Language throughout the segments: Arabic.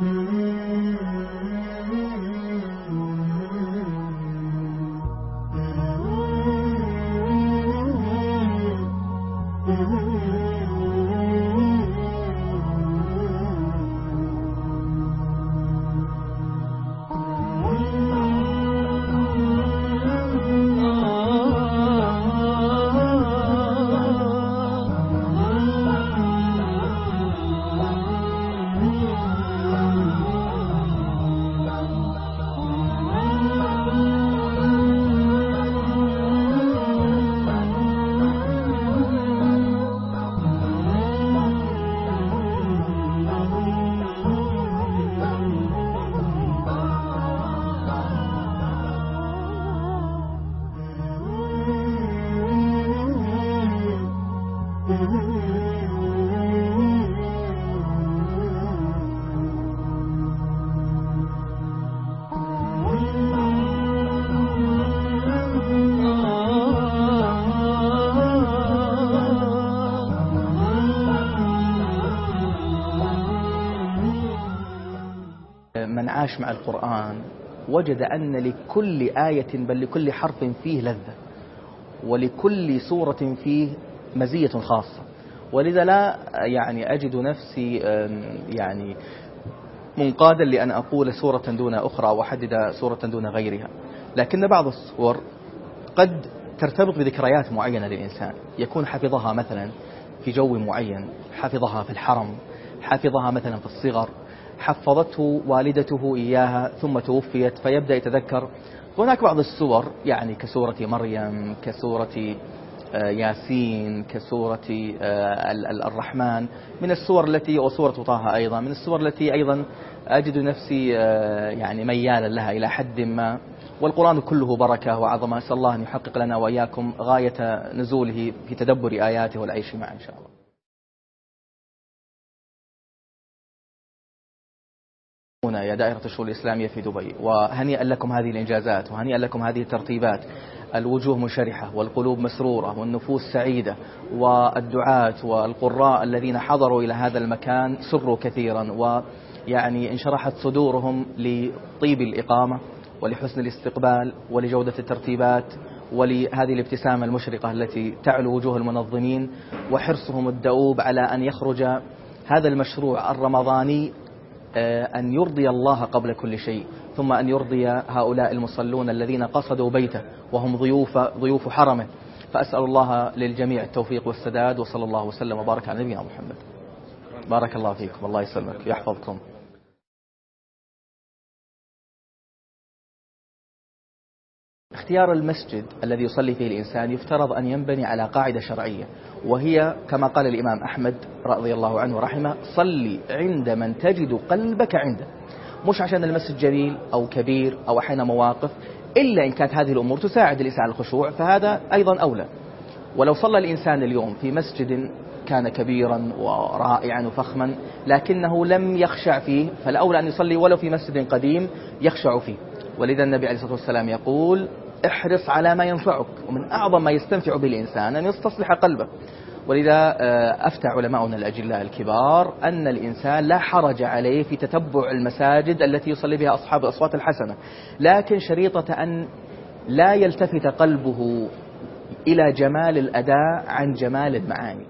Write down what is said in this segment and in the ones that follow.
Mm-hmm. من عاش مع القرآن وجد أن لكل آية بل لكل حرف فيه لذة ولكل سورة فيه مزية خاصة. ولذا لا يعني أجد نفسي يعني منقادا لأن أقول سورة دون أخرى وأحدد سورة دون غيرها. لكن بعض الصور قد ترتبط بذكريات معينة للإنسان. يكون حفظها مثلا في جو معين حفظها في الحرم حفظها مثلا في الصغر حفظته والدته إياها ثم توفيت فيبدأ يتذكر. هناك بعض السور يعني كسورة مريم كسورة آه، ياسين كسورة آه، الرحمن. من السور التي وسورة طه أيضا. من السور التي أيضا أجد نفسي آه، يعني ميالا لها إلى حد ما. والقرآن كله بركة وعظمة. أسأل الله أن يحقق لنا وإياكم غاية نزوله في تدبر آياته والعيش معه إن شاء الله. هنا يا دائرة الشؤون الإسلامية في دبي. وهنيئا لكم هذه الإنجازات وهنيئا لكم هذه الترتيبات. الوجوه مشرحة والقلوب مسرورة والنفوس سعيدة والدعاة والقراء الذين حضروا إلى هذا المكان سروا كثيرا ويعني انشرحت صدورهم لطيب الإقامة ولحسن الاستقبال ولجودة الترتيبات ولهذه الابتسامة المشرقة التي تعلو وجوه المنظمين وحرصهم الدؤوب على أن يخرج هذا المشروع الرمضاني آه، أن يرضي الله قبل كل شيء ثم أن يرضي هؤلاء المصلون الذين قصدوا بيته وهم ضيوف, ضيوف حرمه. فأسأل الله للجميع التوفيق والسداد وصلى الله وسلم وبارك على نبينا محمد. بارك الله فيكم. الله يسلمك. يحفظكم. اختيار المسجد الذي يصلي فيه الإنسان يفترض أن ينبني على قاعدة شرعية وهي كما قال الإمام أحمد رضي الله عنه ورحمه صلي عند من تجد قلبك عنده. مش عشان المسجد جميل أو كبير أو أحيانا مواقف إلا إن كانت هذه الأمور تساعد الإنسان على الخشوع فهذا أيضا أولى. ولو صلى الإنسان اليوم في مسجد كان كبيرا ورائعا وفخما لكنه لم يخشع فيه فالأولى أن يصلي ولو في مسجد قديم يخشع فيه. ولذا النبي عليه الصلاة والسلام يقول احرص على ما ينفعك ومن أعظم ما يستنفع به الإنسان أن يستصلح قلبه. ولذا آه، أفتى علماؤنا الأجلاء الكبار أن الإنسان لا حرج عليه في تتبع المساجد التي يصلي بها أصحاب الأصوات الحسنة لكن شريطة أن لا يلتفت قلبه إلى جمال الأداء عن جمال المعاني.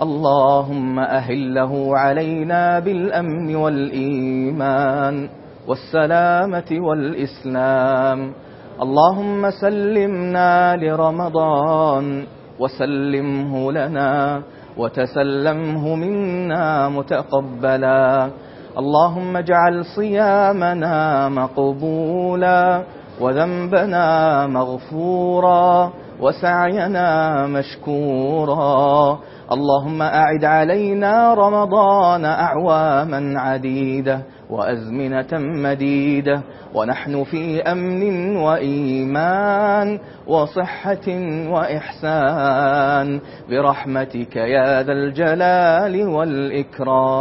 اللهم أهله علينا بالأمن والإيمان والسلامة والإسلام. اللهم سلمنا لرمضان وسلمه لنا وتسلمه منا متقبلا. اللهم اجعل صيامنا مقبولا وذنبنا مغفورا. وسعينا مشكورا. اللهم أعد علينا رمضان أعواما عديدة وأزمنة مديدة ونحن في أمن وإيمان وصحة وإحسان. برحمتك يا ذا الجلال والإكرام.